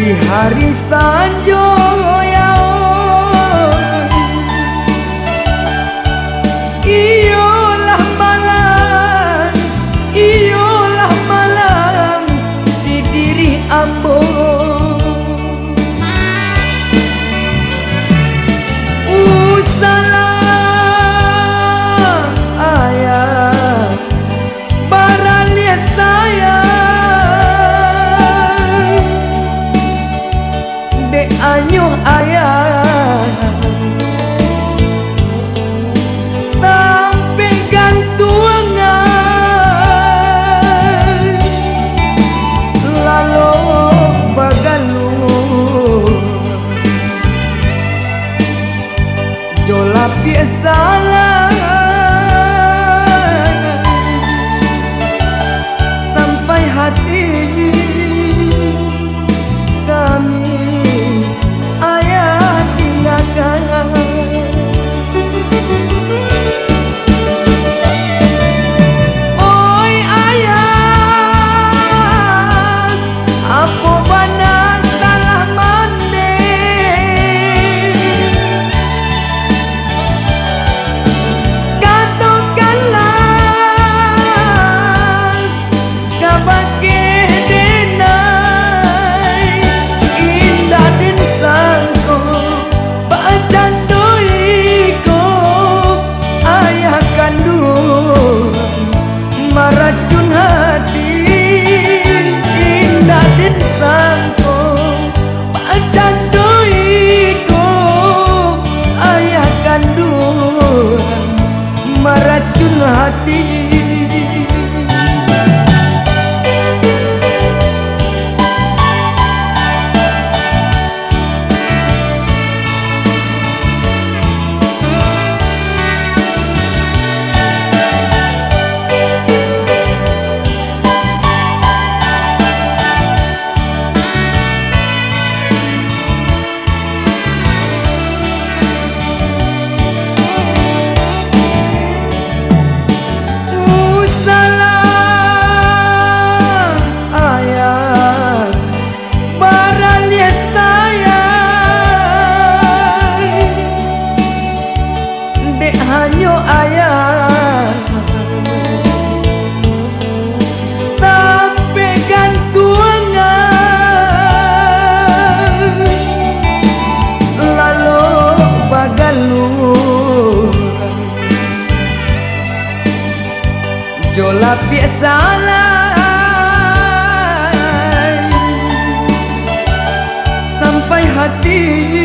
di hari sanjoyo. a ayah Dek hanyo ayah. Tapi gantungan Lalu bagalun Jola biasa Sampai hati